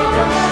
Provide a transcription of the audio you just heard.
freedom.